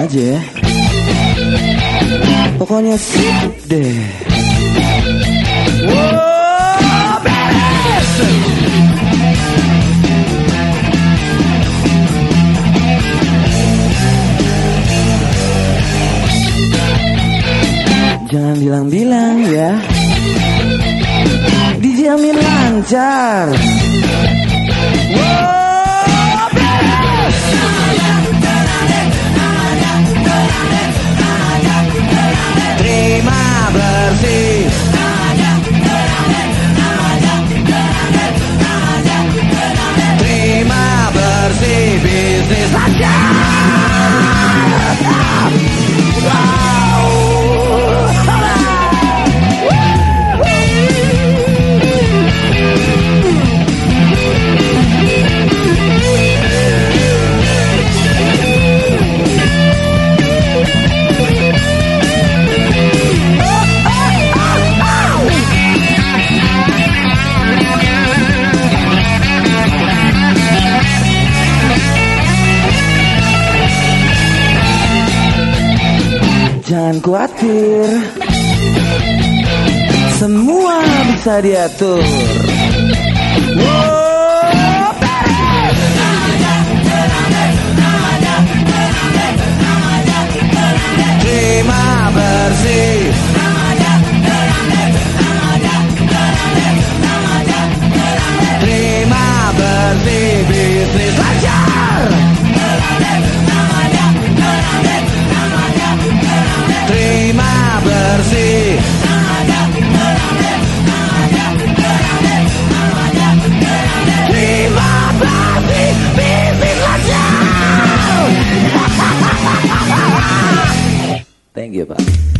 aja ya. Pokoknya sip deh. Jangan bilang-bilang ya. Dijamin lancar. Wow, aberti. Prima aberti, business again. Jangan khawatir. Semua bisa diatur. Wow, Goiaba.